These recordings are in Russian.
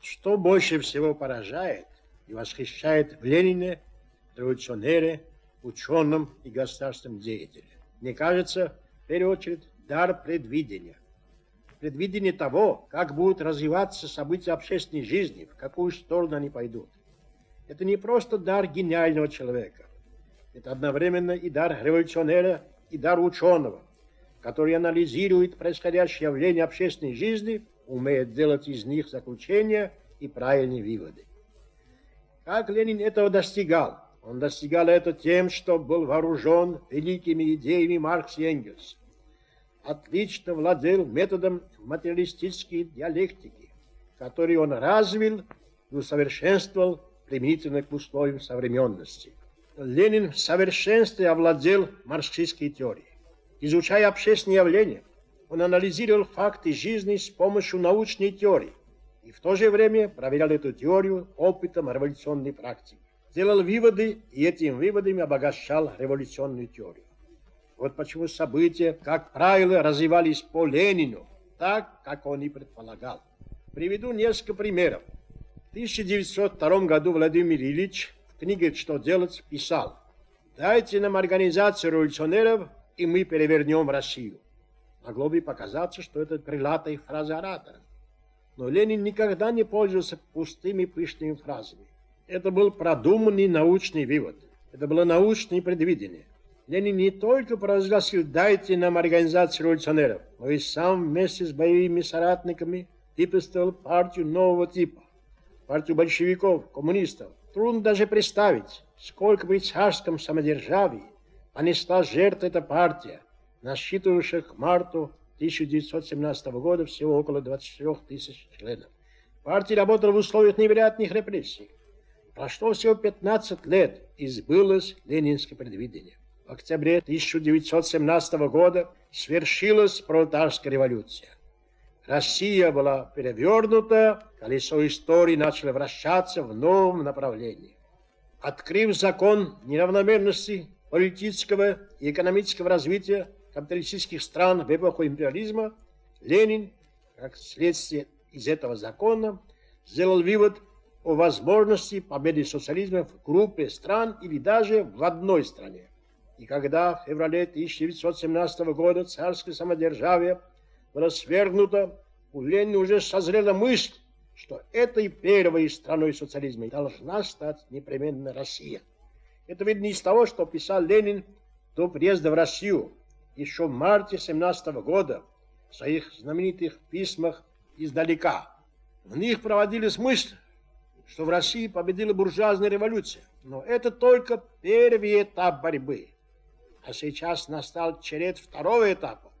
Что больше всего поражает и восхищает в Ленине, революционере, ученом и государственном деятеле? Мне кажется, в первую очередь, дар предвидения. Предвидение того, как будут развиваться события общественной жизни, в какую сторону они пойдут. Это не просто дар гениального человека. Это одновременно и дар революционера, и дар ученого, который анализирует происходящее явление общественной жизни, умеет делать из них заключения и правильные выводы. Как Ленин этого достигал? Он достигал это тем, что был вооружен великими идеями Маркс и Энгельс. Отлично владел методом материалистической диалектики, который он развил и усовершенствовал применительно к условиям современности. Ленин в совершенстве овладел марксистской теорией. Изучая общественные явления, он анализировал факты жизни с помощью научной теории и в то же время проверял эту теорию опытом революционной практики. Делал выводы и этими выводами обогащал революционную теорию. Вот почему события, как правило, развивались по Ленину, так, как он и предполагал. Приведу несколько примеров. В 1902 году Владимир Ильич в книге «Что делать» писал «Дайте нам организацию революционеров, и мы перевернем Россию». Могло бы показаться, что это крылатая фраза оратора. Но Ленин никогда не пользовался пустыми пышными фразами. Это был продуманный научный вывод. Это было научное предвидение. Ленин не только провозгласил «дайте нам организацию революционеров», но и сам вместе с боевыми соратниками выпустил партию нового типа партию большевиков, коммунистов. Трудно даже представить, сколько при царском самодержавии понесла жертв эта партия, насчитывавшая к марту 1917 года всего около 24 тысяч членов. Партия работала в условиях невероятных репрессий. Прошло всего 15 лет, и сбылось ленинское предвидение. В октябре 1917 года свершилась пролетарская революция. Россия была перевернута, колесо истории начало вращаться в новом направлении. Открыв закон неравномерности политического и экономического развития капиталистических стран в эпоху империализма, Ленин, как следствие из этого закона, сделал вывод о возможности победы социализма в группе стран или даже в одной стране. И когда в феврале 1917 года царское самодержавие была свергнута, у Ленина уже созрела мысль, что этой первой страной социализма должна стать непременно Россия. Это видно из того, что писал Ленин до приезда в Россию еще в марте 17 года в своих знаменитых письмах издалека. В них проводились мысли, что в России победила буржуазная революция. Но это только первый этап борьбы. А сейчас настал черед второго этапа,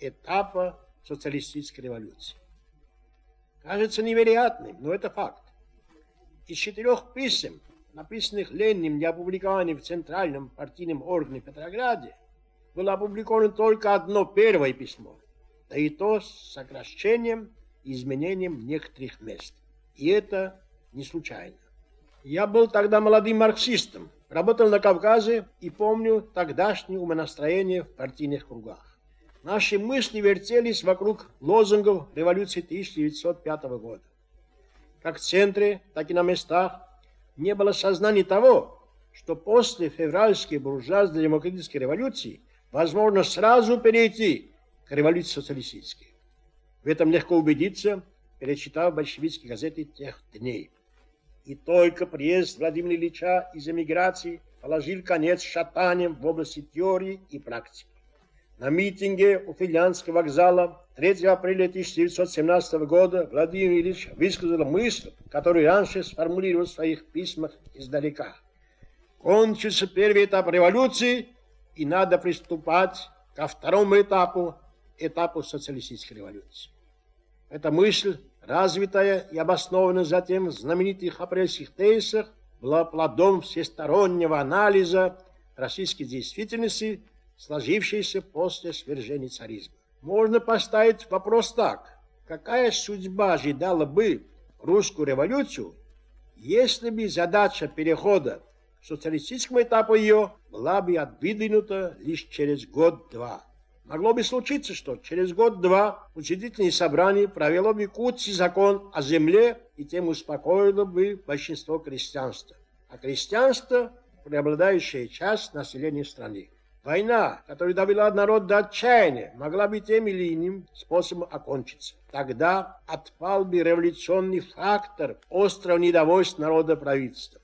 этапа социалистической революции. Кажется невероятным, но это факт. Из четырех писем, написанных Лениным для опубликования в Центральном партийном органе в Петрограде, было опубликовано только одно первое письмо, да и то с сокращением и изменением некоторых мест. И это не случайно. Я был тогда молодым марксистом, работал на Кавказе и помню тогдашнее умонастроение в партийных кругах. Наши мысли вертелись вокруг лозунгов революции 1905 года. Как в центре, так и на местах не было сознания того, что после февральской буржуазной демократической революции возможно сразу перейти к революции социалистической. В этом легко убедиться, перечитав большевистские газеты тех дней. И только приезд Владимира Ильича из эмиграции положил конец шатаниям в области теории и практики. На митинге у Финляндского вокзала 3 апреля 1917 года Владимир Ильич высказал мысль, которую раньше сформулировал в своих письмах издалека. Кончился первый этап революции, и надо приступать ко второму этапу, этапу социалистической революции. Эта мысль, развитая и обоснованная затем в знаменитых апрельских тезисах, была плодом всестороннего анализа российской действительности сложившейся после свержения царизма. Можно поставить вопрос так. Какая судьба ожидала бы русскую революцию, если бы задача перехода социалистическому этапу ее была бы отвидвинута лишь через год-два? Могло бы случиться, что через год-два учредительное собрание провело бы Якутский закон о земле и тем успокоило бы большинство крестьянства. А крестьянство – преобладающая часть населения страны. Война, которая довела народ до отчаяния, могла бы тем или иным способом окончиться. Тогда отпал бы революционный фактор острого недовольства народа правительства.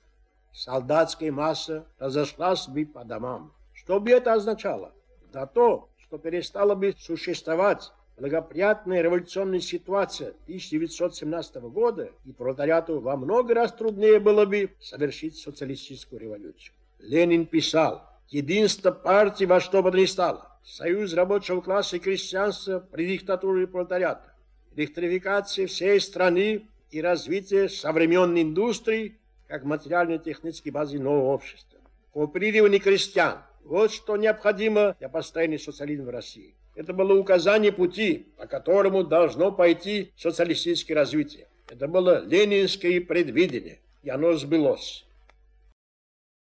Солдатская масса разошлась бы по домам. Что бы это означало? Да то, что перестала бы существовать благоприятная революционная ситуация 1917 года, и пролетариату во много раз труднее было бы совершить социалистическую революцию. Ленин писал, единство партии во что бы то ни стало, союз рабочего класса и крестьянства при диктатуре пролетариата, электрификация всей страны и развитие современной индустрии как материально-технической базы нового общества. Кооперирование крестьян, вот что необходимо для построения социализма в России. Это было указание пути, по которому должно пойти социалистическое развитие. Это было ленинское предвидение, и оно сбылось.